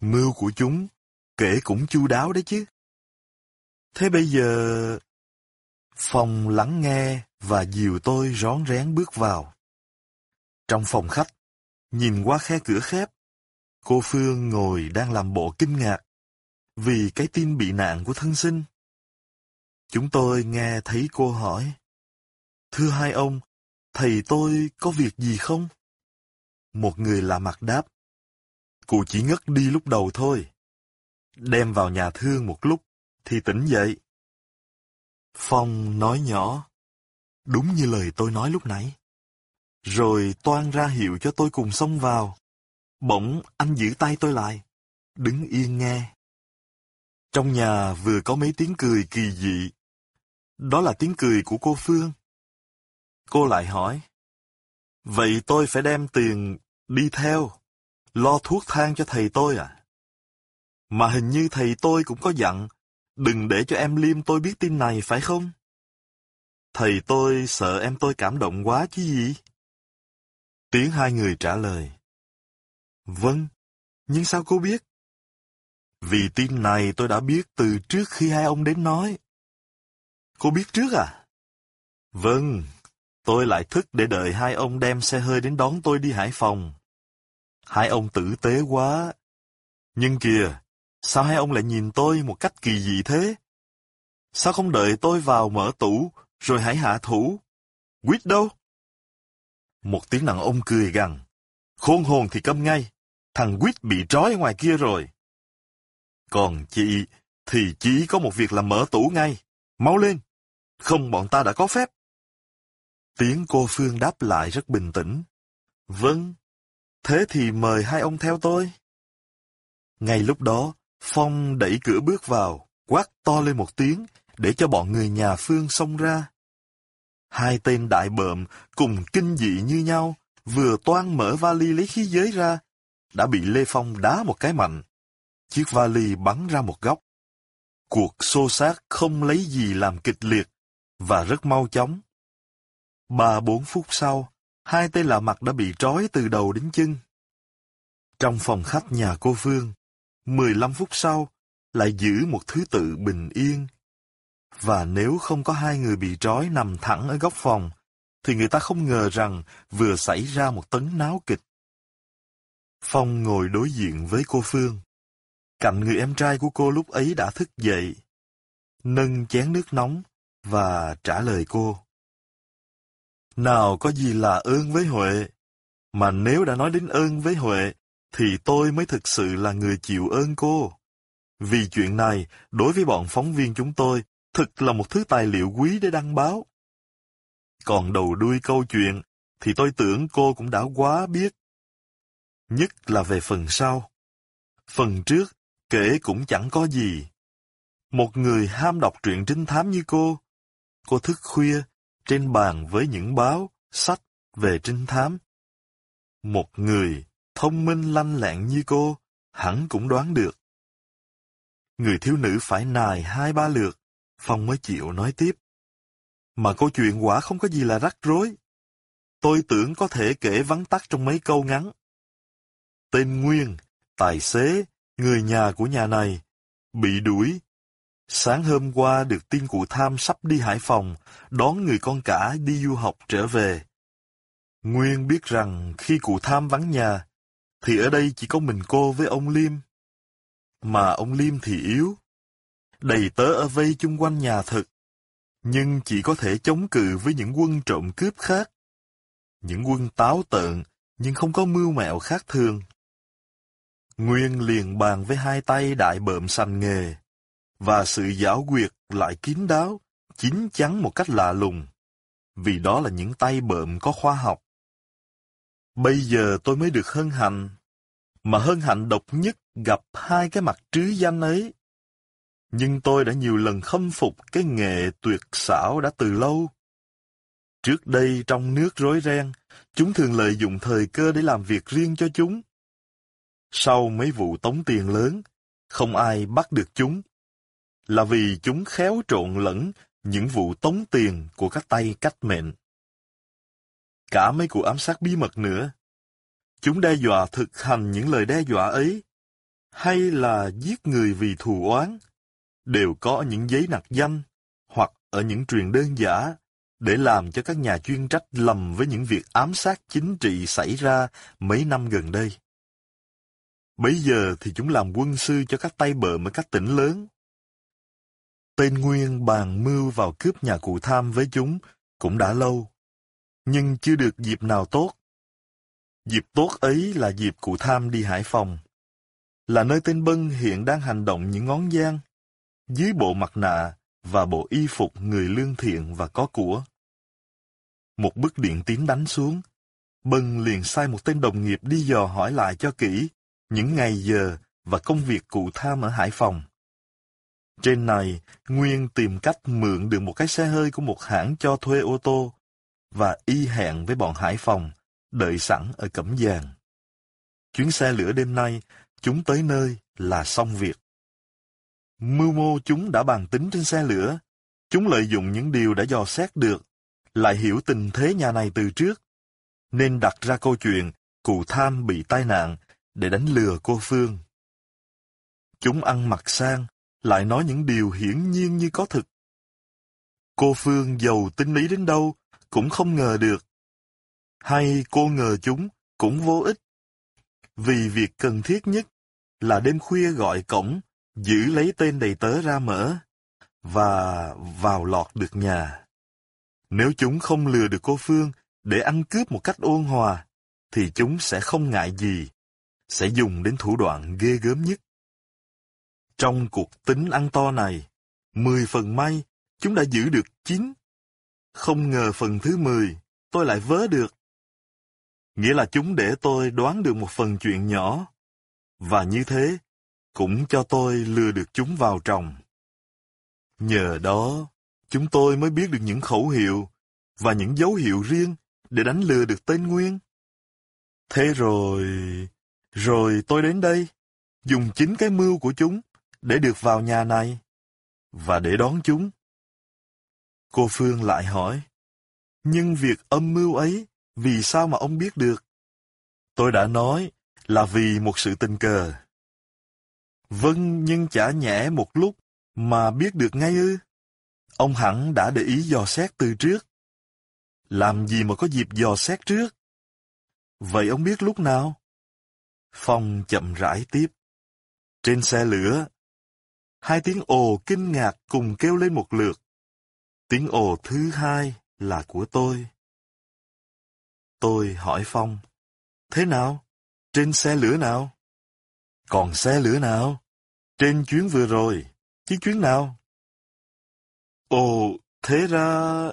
Mưu của chúng, kể cũng chu đáo đấy chứ. Thế bây giờ... Phòng lắng nghe và dìu tôi rón rén bước vào. Trong phòng khách, Nhìn qua khe cửa khép, cô Phương ngồi đang làm bộ kinh ngạc vì cái tin bị nạn của thân sinh. Chúng tôi nghe thấy cô hỏi, Thưa hai ông, thầy tôi có việc gì không? Một người lạ mặt đáp, Cụ chỉ ngất đi lúc đầu thôi. Đem vào nhà thương một lúc, thì tỉnh dậy. Phong nói nhỏ, đúng như lời tôi nói lúc nãy rồi toan ra hiệu cho tôi cùng xông vào. Bỗng anh giữ tay tôi lại, đứng yên nghe. Trong nhà vừa có mấy tiếng cười kỳ dị. Đó là tiếng cười của cô Phương. Cô lại hỏi, Vậy tôi phải đem tiền đi theo, lo thuốc thang cho thầy tôi à? Mà hình như thầy tôi cũng có dặn, đừng để cho em Liêm tôi biết tin này phải không? Thầy tôi sợ em tôi cảm động quá chứ gì? Tiếng hai người trả lời. Vâng, nhưng sao cô biết? Vì tin này tôi đã biết từ trước khi hai ông đến nói. Cô biết trước à? Vâng, tôi lại thức để đợi hai ông đem xe hơi đến đón tôi đi Hải Phòng. Hai ông tử tế quá. Nhưng kìa, sao hai ông lại nhìn tôi một cách kỳ dị thế? Sao không đợi tôi vào mở tủ, rồi hãy hạ thủ? Quýt đâu? Một tiếng đàn ông cười gằn. Khôn hồn thì câm ngay, thằng Quýt bị trói ngoài kia rồi. Còn chị thì chỉ có một việc là mở tủ ngay. Mau lên, không bọn ta đã có phép. Tiếng cô Phương đáp lại rất bình tĩnh. Vâng, thế thì mời hai ông theo tôi. Ngay lúc đó, Phong đẩy cửa bước vào, quát to lên một tiếng, để cho bọn người nhà Phương xông ra. Hai tên đại bợm cùng kinh dị như nhau, vừa toan mở vali lấy khí giới ra, đã bị Lê Phong đá một cái mạnh. Chiếc vali bắn ra một góc. Cuộc xô xát không lấy gì làm kịch liệt, và rất mau chóng. Ba bốn phút sau, hai tên lạ mặt đã bị trói từ đầu đến chân. Trong phòng khách nhà cô Phương, 15 phút sau, lại giữ một thứ tự bình yên. Và nếu không có hai người bị trói nằm thẳng ở góc phòng, thì người ta không ngờ rằng vừa xảy ra một tấn náo kịch. Phong ngồi đối diện với cô Phương. Cạnh người em trai của cô lúc ấy đã thức dậy, nâng chén nước nóng và trả lời cô. Nào có gì là ơn với Huệ, mà nếu đã nói đến ơn với Huệ, thì tôi mới thực sự là người chịu ơn cô. Vì chuyện này, đối với bọn phóng viên chúng tôi, thực là một thứ tài liệu quý để đăng báo. Còn đầu đuôi câu chuyện, thì tôi tưởng cô cũng đã quá biết. Nhất là về phần sau. Phần trước, kể cũng chẳng có gì. Một người ham đọc truyện trinh thám như cô, cô thức khuya, trên bàn với những báo, sách về trinh thám. Một người thông minh lanh lẹn như cô, hẳn cũng đoán được. Người thiếu nữ phải nài hai ba lượt, Phong mới chịu nói tiếp. Mà câu chuyện quả không có gì là rắc rối. Tôi tưởng có thể kể vắn tắt trong mấy câu ngắn. Tên Nguyên, tài xế, người nhà của nhà này, bị đuổi. Sáng hôm qua được tin cụ Tham sắp đi Hải Phòng, đón người con cả đi du học trở về. Nguyên biết rằng khi cụ Tham vắng nhà, thì ở đây chỉ có mình cô với ông Liêm. Mà ông Liêm thì yếu. Đầy tớ ở vây chung quanh nhà thực, nhưng chỉ có thể chống cự với những quân trộm cướp khác. Những quân táo tợn, nhưng không có mưu mẹo khác thường. Nguyên liền bàn với hai tay đại bợm sành nghề, và sự giáo quyệt lại kín đáo, chín chắn một cách lạ lùng, vì đó là những tay bợm có khoa học. Bây giờ tôi mới được hân hạnh, mà hân hạnh độc nhất gặp hai cái mặt trứ danh ấy. Nhưng tôi đã nhiều lần khâm phục cái nghệ tuyệt xảo đã từ lâu. Trước đây trong nước rối ren, chúng thường lợi dụng thời cơ để làm việc riêng cho chúng. Sau mấy vụ tống tiền lớn, không ai bắt được chúng. Là vì chúng khéo trộn lẫn những vụ tống tiền của các tay cách mệnh. Cả mấy cuộc ám sát bí mật nữa. Chúng đe dọa thực hành những lời đe dọa ấy, hay là giết người vì thù oán, đều có những giấy nặc danh, hoặc ở những truyền đơn giả, để làm cho các nhà chuyên trách lầm với những việc ám sát chính trị xảy ra mấy năm gần đây. Bây giờ thì chúng làm quân sư cho các tay bợ ở các tỉnh lớn. Tên Nguyên bàn mưu vào cướp nhà cụ tham với chúng cũng đã lâu, nhưng chưa được dịp nào tốt. Dịp tốt ấy là dịp cụ tham đi Hải Phòng, là nơi tên Bân hiện đang hành động những ngón giang, dưới bộ mặt nạ và bộ y phục người lương thiện và có của. Một bức điện tín đánh xuống, Bân liền sai một tên đồng nghiệp đi dò hỏi lại cho kỹ những ngày giờ và công việc cụ tham ở Hải Phòng. Trên này, Nguyên tìm cách mượn được một cái xe hơi của một hãng cho thuê ô tô và y hẹn với bọn Hải Phòng, đợi sẵn ở Cẩm Giàng. Chuyến xe lửa đêm nay, chúng tới nơi là xong việc. Mưu mô chúng đã bàn tính trên xe lửa. Chúng lợi dụng những điều đã dò xét được, lại hiểu tình thế nhà này từ trước, nên đặt ra câu chuyện cụ tham bị tai nạn để đánh lừa cô Phương. Chúng ăn mặc sang, lại nói những điều hiển nhiên như có thực. Cô Phương giàu tinh lý đến đâu, cũng không ngờ được. Hay cô ngờ chúng, cũng vô ích. Vì việc cần thiết nhất là đêm khuya gọi cổng, giữ lấy tên đầy tớ ra mở, và vào lọt được nhà. Nếu chúng không lừa được cô Phương để ăn cướp một cách ôn hòa, thì chúng sẽ không ngại gì, sẽ dùng đến thủ đoạn ghê gớm nhất. Trong cuộc tính ăn to này, mười phần may, chúng đã giữ được chín. Không ngờ phần thứ mười, tôi lại vớ được. Nghĩa là chúng để tôi đoán được một phần chuyện nhỏ, và như thế, cũng cho tôi lừa được chúng vào trồng. Nhờ đó, chúng tôi mới biết được những khẩu hiệu và những dấu hiệu riêng để đánh lừa được tên Nguyên. Thế rồi... Rồi tôi đến đây, dùng chính cái mưu của chúng để được vào nhà này và để đón chúng. Cô Phương lại hỏi, nhưng việc âm mưu ấy, vì sao mà ông biết được? Tôi đã nói là vì một sự tình cờ. Vâng, nhưng chả nhẽ một lúc mà biết được ngay ư. Ông hẳn đã để ý dò xét từ trước. Làm gì mà có dịp dò xét trước? Vậy ông biết lúc nào? Phong chậm rãi tiếp. Trên xe lửa, hai tiếng ồ kinh ngạc cùng kêu lên một lượt. Tiếng ồ thứ hai là của tôi. Tôi hỏi Phong, thế nào? Trên xe lửa nào? Còn xe lửa nào? Trên chuyến vừa rồi, chiếc chuyến nào? Ồ, thế ra...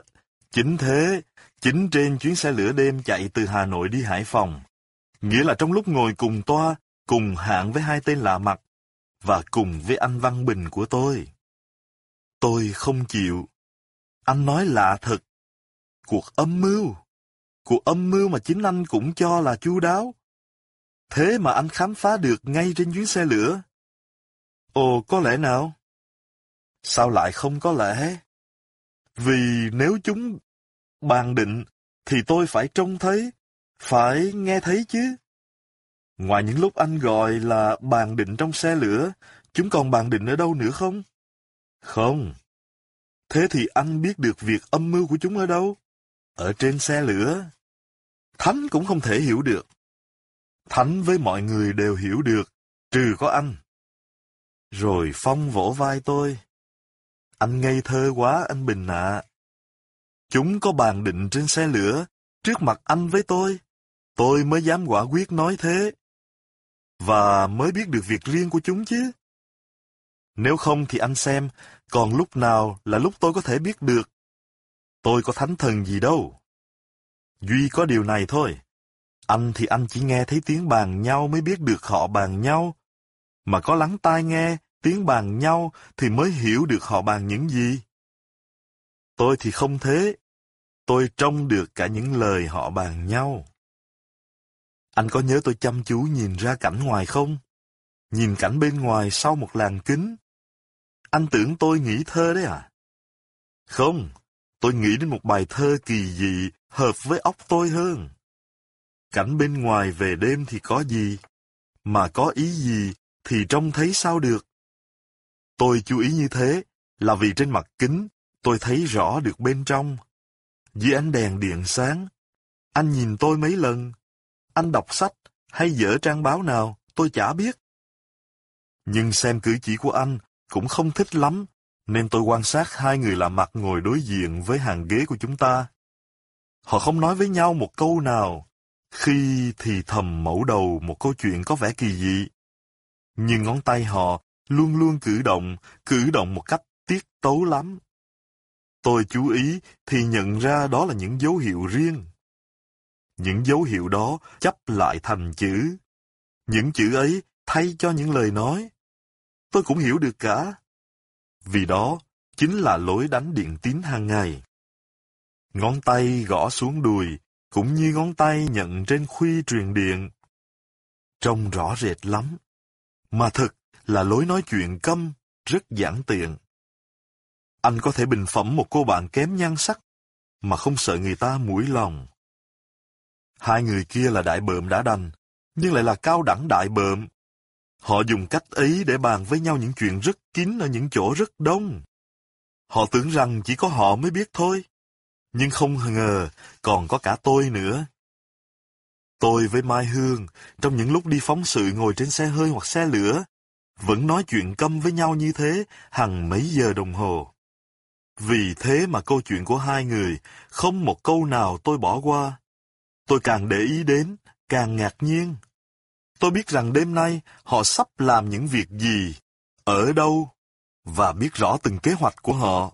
Chính thế, chính trên chuyến xe lửa đêm chạy từ Hà Nội đi Hải Phòng. Nghĩa là trong lúc ngồi cùng toa, cùng hạng với hai tên lạ mặt, và cùng với anh Văn Bình của tôi. Tôi không chịu. Anh nói lạ thật. Cuộc âm mưu. Cuộc âm mưu mà chính anh cũng cho là chu đáo. Thế mà anh khám phá được ngay trên chuyến xe lửa. Ồ, có lẽ nào? Sao lại không có lẽ? Vì nếu chúng bàn định, thì tôi phải trông thấy, phải nghe thấy chứ. Ngoài những lúc anh gọi là bàn định trong xe lửa, chúng còn bàn định ở đâu nữa không? Không. Thế thì anh biết được việc âm mưu của chúng ở đâu? Ở trên xe lửa. Thánh cũng không thể hiểu được. Thánh với mọi người đều hiểu được, trừ có anh. Rồi Phong vỗ vai tôi. Anh ngây thơ quá anh Bình ạ. Chúng có bàn định trên xe lửa, trước mặt anh với tôi. Tôi mới dám quả quyết nói thế. Và mới biết được việc riêng của chúng chứ. Nếu không thì anh xem, còn lúc nào là lúc tôi có thể biết được. Tôi có thánh thần gì đâu. Duy có điều này thôi. Anh thì anh chỉ nghe thấy tiếng bàn nhau mới biết được họ bàn nhau. Mà có lắng tai nghe tiếng bàn nhau thì mới hiểu được họ bàn những gì. Tôi thì không thế. Tôi trông được cả những lời họ bàn nhau. Anh có nhớ tôi chăm chú nhìn ra cảnh ngoài không? Nhìn cảnh bên ngoài sau một làng kính. Anh tưởng tôi nghĩ thơ đấy à? Không, tôi nghĩ đến một bài thơ kỳ dị, hợp với óc tôi hơn. Cảnh bên ngoài về đêm thì có gì? Mà có ý gì thì trông thấy sao được? Tôi chú ý như thế là vì trên mặt kính tôi thấy rõ được bên trong. Dưới ánh đèn điện sáng, anh nhìn tôi mấy lần. Anh đọc sách hay dở trang báo nào tôi chả biết. Nhưng xem cử chỉ của anh cũng không thích lắm, nên tôi quan sát hai người lạ mặt ngồi đối diện với hàng ghế của chúng ta. Họ không nói với nhau một câu nào, khi thì thầm mẫu đầu một câu chuyện có vẻ kỳ dị. Nhưng ngón tay họ luôn luôn cử động, cử động một cách tiết tấu lắm. Tôi chú ý thì nhận ra đó là những dấu hiệu riêng. Những dấu hiệu đó chấp lại thành chữ. Những chữ ấy thay cho những lời nói. Tôi cũng hiểu được cả. Vì đó chính là lối đánh điện tín hàng ngày. Ngón tay gõ xuống đùi, cũng như ngón tay nhận trên khuy truyền điện. Trông rõ rệt lắm. Mà thật là lối nói chuyện câm, rất giản tiện. Anh có thể bình phẩm một cô bạn kém nhan sắc, mà không sợ người ta mũi lòng. Hai người kia là đại bợm đã đành, nhưng lại là cao đẳng đại bợm. Họ dùng cách ấy để bàn với nhau những chuyện rất kín ở những chỗ rất đông. Họ tưởng rằng chỉ có họ mới biết thôi. Nhưng không ngờ còn có cả tôi nữa. Tôi với Mai Hương, trong những lúc đi phóng sự ngồi trên xe hơi hoặc xe lửa, vẫn nói chuyện câm với nhau như thế hàng mấy giờ đồng hồ. Vì thế mà câu chuyện của hai người, không một câu nào tôi bỏ qua. Tôi càng để ý đến, càng ngạc nhiên. Tôi biết rằng đêm nay họ sắp làm những việc gì, ở đâu, và biết rõ từng kế hoạch của họ.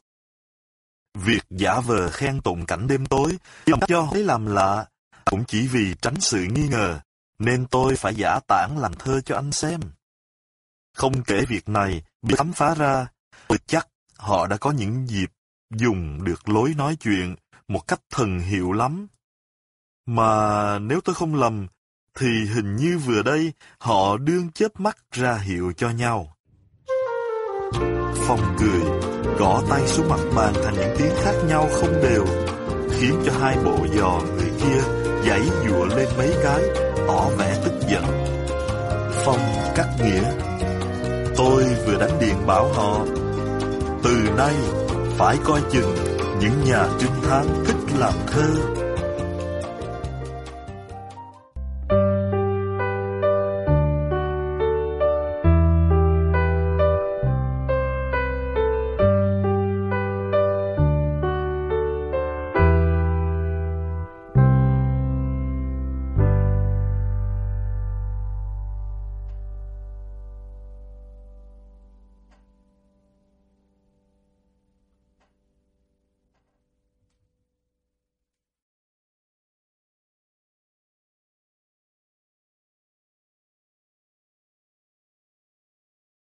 Việc giả vờ khen tụng cảnh đêm tối, làm cho thấy làm lạ, cũng chỉ vì tránh sự nghi ngờ, nên tôi phải giả tản làm thơ cho anh xem. Không kể việc này bị khám phá ra, tôi chắc họ đã có những dịp dùng được lối nói chuyện một cách thần hiệu lắm. Mà nếu tôi không lầm, thì hình như vừa đây họ đương chớp mắt ra hiệu cho nhau. Phong cười, gõ tay xuống mặt bàn thành những tiếng khác nhau không đều, khiến cho hai bộ giò người kia giãy dụa lên mấy cái, tỏ vẻ tức giận. Phong cắt nghĩa, tôi vừa đánh điện bảo họ, từ nay phải coi chừng những nhà trinh thám thích làm thơ